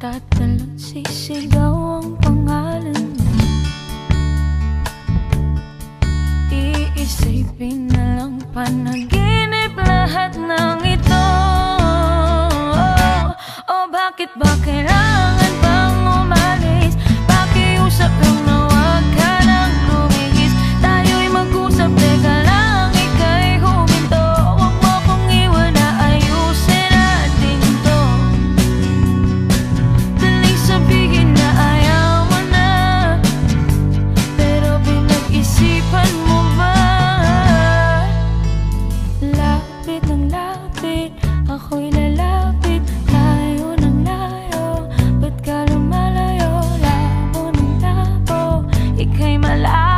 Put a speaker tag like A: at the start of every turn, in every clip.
A: Magtatalang sisigaw ang pangalan mo. Iisipin na lang panaginip lahat ng ito. Oh, oh bakit ba alive.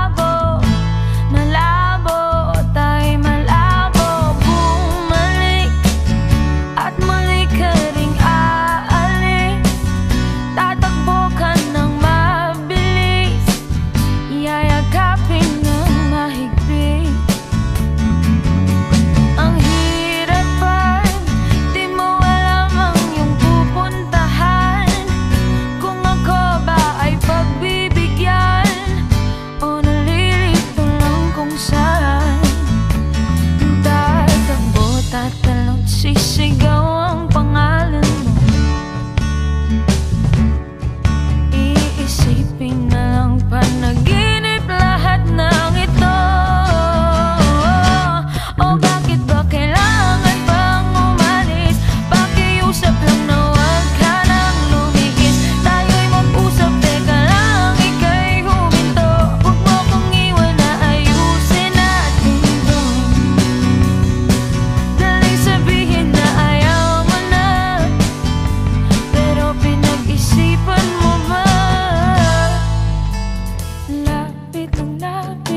A: out.